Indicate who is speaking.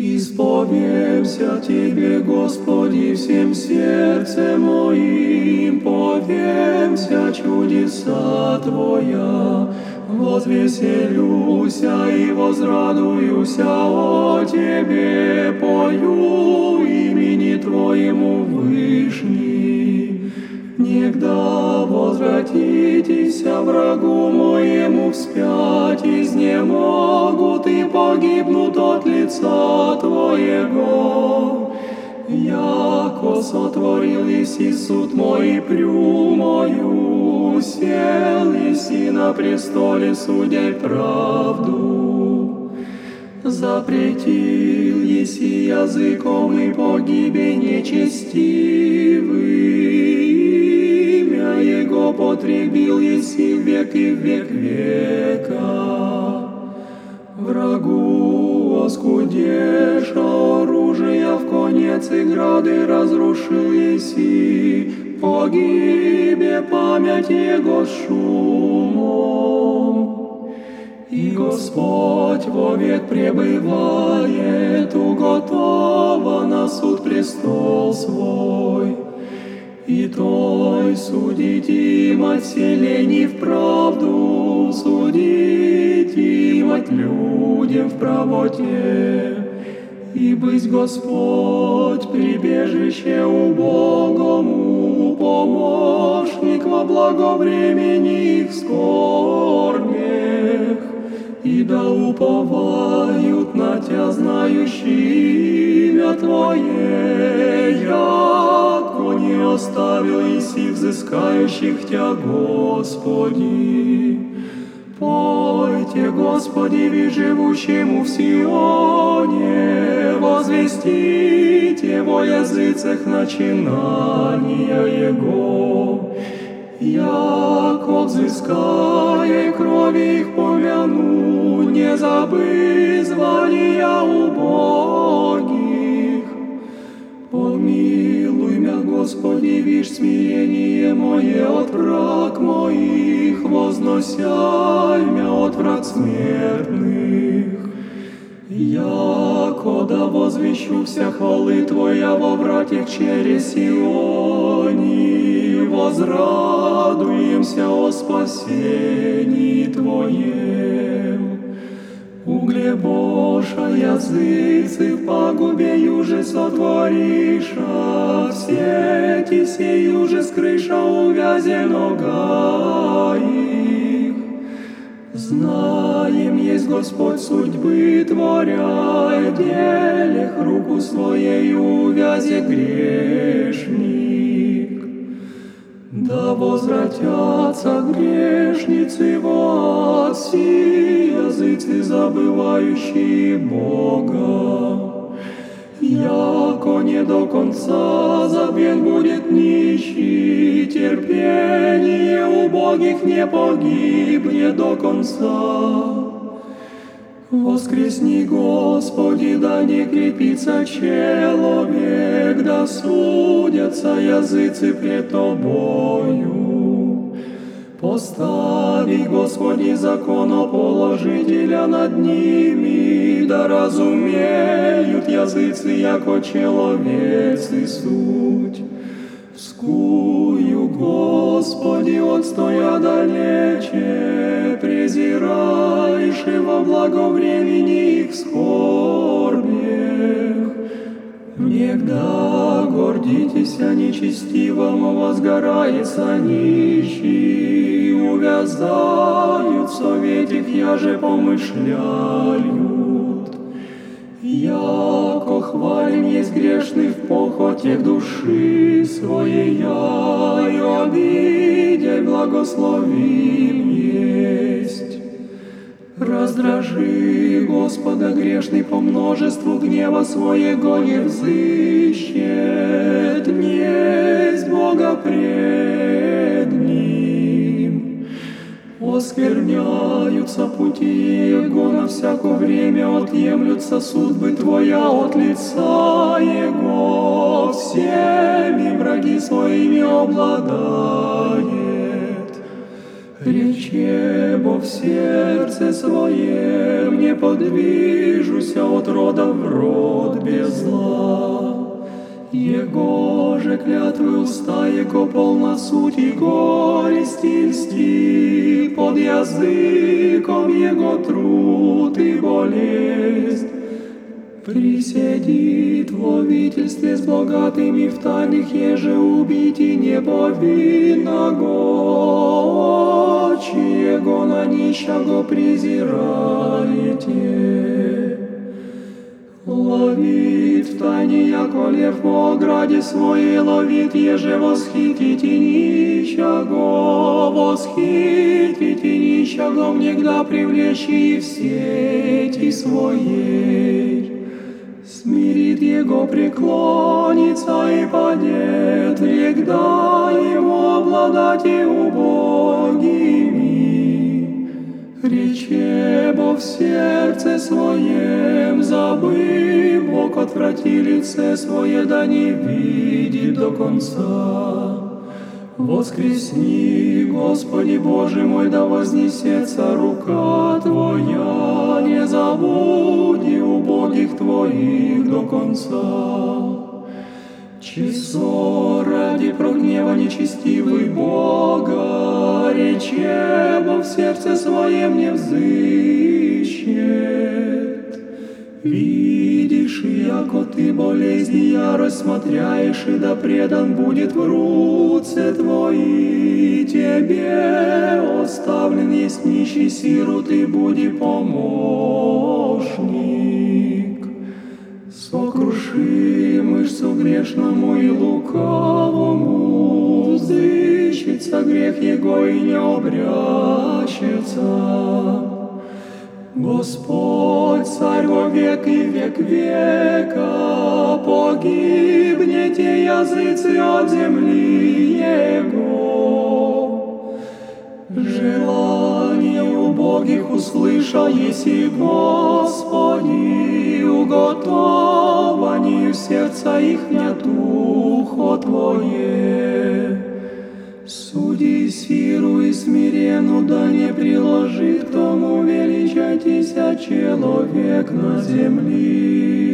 Speaker 1: Исповемся Тебе, Господи, всем сердцем моим, повемся чудеса Твоя, возвеселюся и возрадуюся о Тебе, пою имени Твоему Вышний. Негда возвратитесь врагу моему вспять, изнемогут и погибнут от лица Твоего. Яко сотворил Иси суд мой прю мою, сел Иси на престоле судей правду. Запретил Еси языком и погибе нечестивый, имя Его потребил Еси век и век века. Врагу оскудеша оружия в конец и грады разрушил Еси, погибе память Его шумом. И Господь вовек пребывает, уготова на суд престол свой. И той судить им отселений в правду, судить от людям в правоте. И быть Господь прибежище убогому, помощник во благовремени их скорбях. И да уповают на Тя, знающие имя Твое, яко не оставил Иси взыскающих Тя, Господи. Пойте, Господи, живущему в Сионе, возвестите во языцах начинания Его. Яко взыская крови их помяну, не забы звания убогих. Помилуй меня, Господи, вишь смирение мое от враг моих, возносяй меня от враг смертных. Яко да возвещу вся хвалы Твоя во вратях через Сиони, возрадуемся о спасении Твоем. Угле Божа языцы в пагубе юже сотвориша, все эти сей уже скрыша увязе нога их. Знаем, есть Господь судьбы творя, делех руку своей увязе грешник. Да возвратятся грешницы в ад, си языцы, забывающие Бога. Яко не до конца забвен будет нищий, терпение убогих не погибнет до конца. Воскресни, Господи, да не крепится человек, да судятся языцы пред Тобою. Постави, Господи, законоположителя над ними, да разумеют языцы, яко человецы суть. Скую, Господи, отстоя далече, презираешь и во благовремени их скорбях. Негда гордитесь о нечестивом, возгорается нищий, увязают в советих, я же помышляют. Яко хвалим есть грешный в похоте души своей, я и обидя благословим есть. Раздражи Господа грешный по множеству гнева своего не взыщет, несть Бога пред Ним. Оскверняются пути Его на всякое время, отъемлются судьбы Твоя от лица Его, всеми враги своими обладает. Рече, в сердце своем не подвижуся от рода в род без зла. Его же клятвы уста, Его полна суть и горести льсти, под языком Его труд и болезнь. Присядит в ловительстве с богатыми в тайных, еже убить и не повинного, чьего на нищего презираете. Ловит в тайне, яко лев в ограде своей ловит, еже восхитите нищего, восхитите нищего, негда привлечь и в сети своей. Смирит его, преклонится и падет, Вегда ему обладать и убогими. Рече бо в сердце своем, забыв, Бог отврати лице свое, да не видит до конца. Воскресни, Господи Боже мой, да вознесется рука Твоя, не забуди убогих Твоих до конца. Часо ради прогнева нечестивый Бога, рече, в сердце своем не взыщет. Видишь, яко ты болезни ярость смотряешь, и да предан будет в руце твои. Тебе оставлен есть нищий сиру, ты буди помощник. Грешному и лукавому, зыщется грех его и не обрящется. Господь, Царь во век и век века, погибнете языцы от земли Его. Желание убогих услыша, еси Господи, уготованию сердца их нет ухо Твое. Суди сиру и смирену, да не приложи к тому величатися человек на земле.